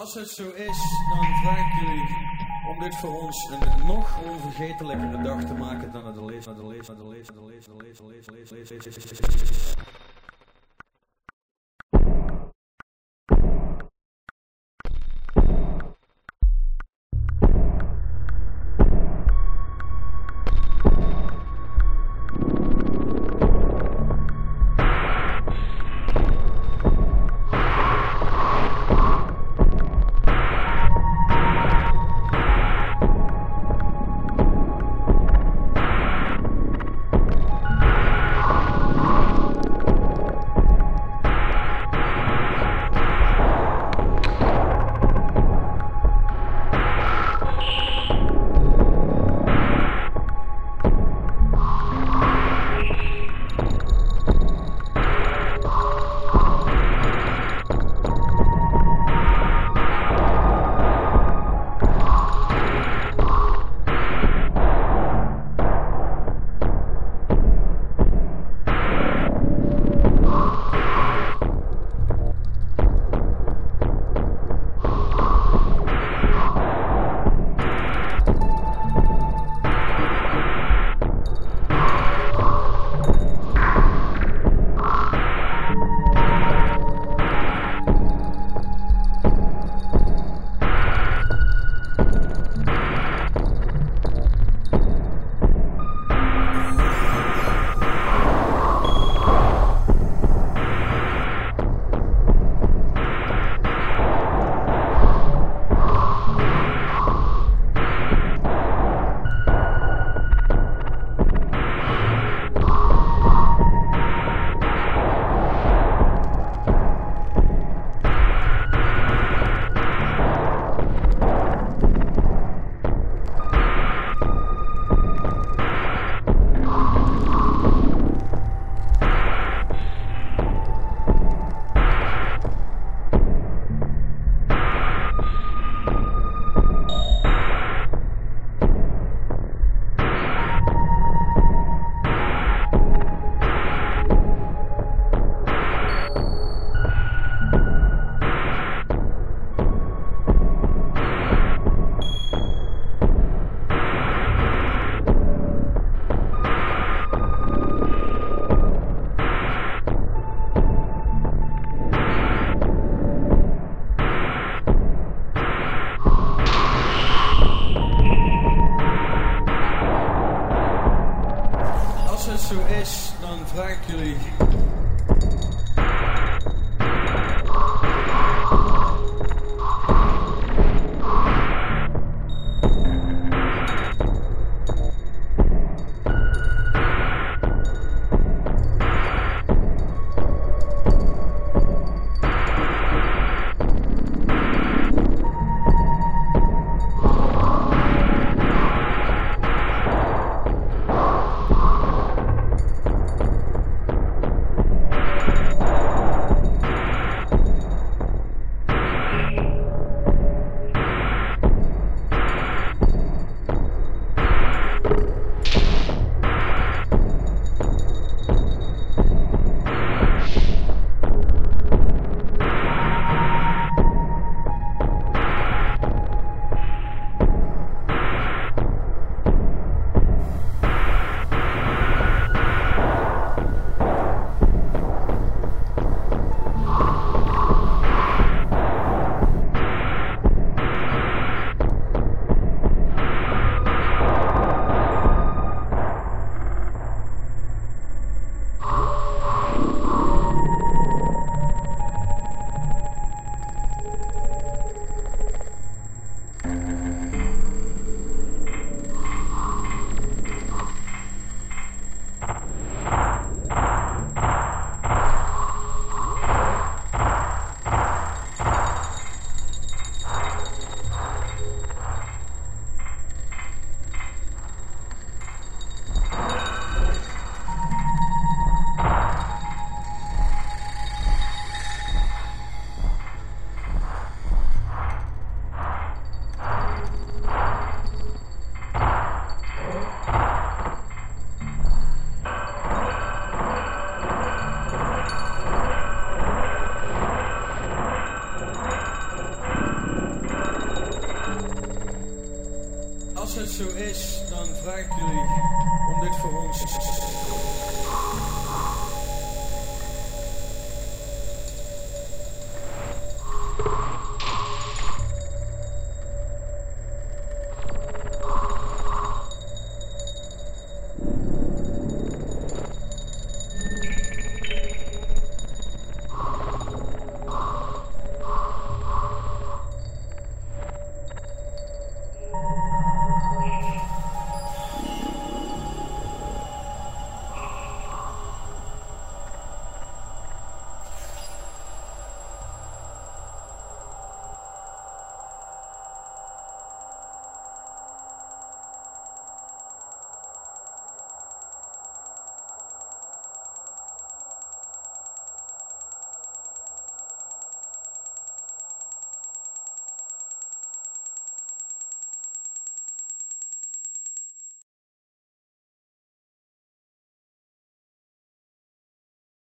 Als het zo is, dan vraag ik jullie om dit voor ons een nog onvergetelijkere dag te maken dan het lees, de lees, de lees, de lees, de lees, de lees, de lees, de lees, de lees. Als het zo is, dan vraag ik jullie Als het zo is, dan vraag ik jullie om dit voor ons.